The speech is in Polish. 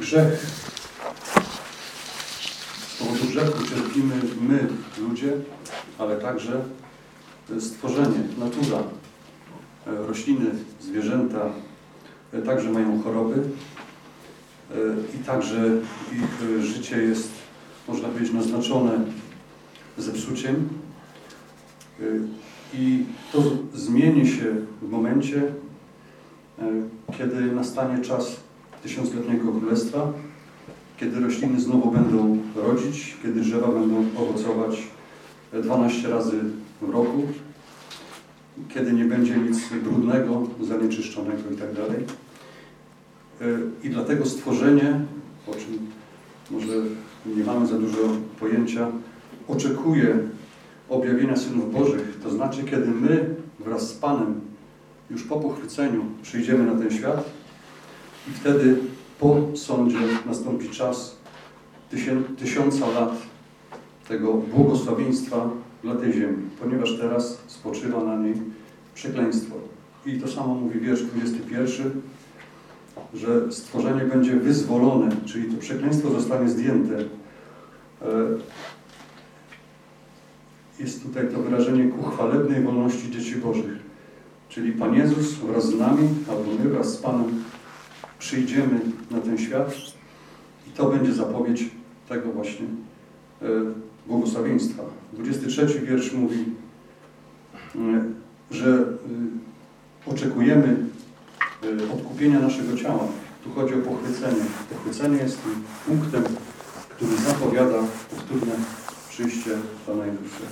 grzech. Z powodu grzechu cierpimy my, ludzie, ale także stworzenie, natura. E, Rośliny, zwierzęta e, także mają choroby e, i także ich życie jest, można powiedzieć, naznaczone zepsuciem. I to zmieni się w momencie, kiedy nastanie czas tysiącletniego królestwa, kiedy rośliny znowu będą rodzić, kiedy drzewa będą owocować 12 razy w roku, kiedy nie będzie nic brudnego, zanieczyszczonego itd. I dlatego stworzenie, o czym może nie mamy za dużo pojęcia, oczekuje objawienia synów Bożych, to znaczy kiedy my wraz z Panem już po pochwyceniu przyjdziemy na ten świat i wtedy po sądzie nastąpi czas tysiąca lat tego błogosławieństwa dla tej ziemi, ponieważ teraz spoczywa na niej przekleństwo. I to samo mówi wiersz 21, że stworzenie będzie wyzwolone, czyli to przekleństwo zostanie zdjęte. E, Jest tutaj to wyrażenie ku chwalebnej wolności dzieci Bożych. Czyli Pan Jezus wraz z nami, albo my wraz z Panem przyjdziemy na ten świat i to będzie zapowiedź tego właśnie e, błogosławieństwa. 23 wiersz mówi, e, że e, oczekujemy odkupienia naszego ciała. Tu chodzi o pochwycenie. Pochwycenie jest tym punktem, który zapowiada powtórne przyjście Pana Jezusa.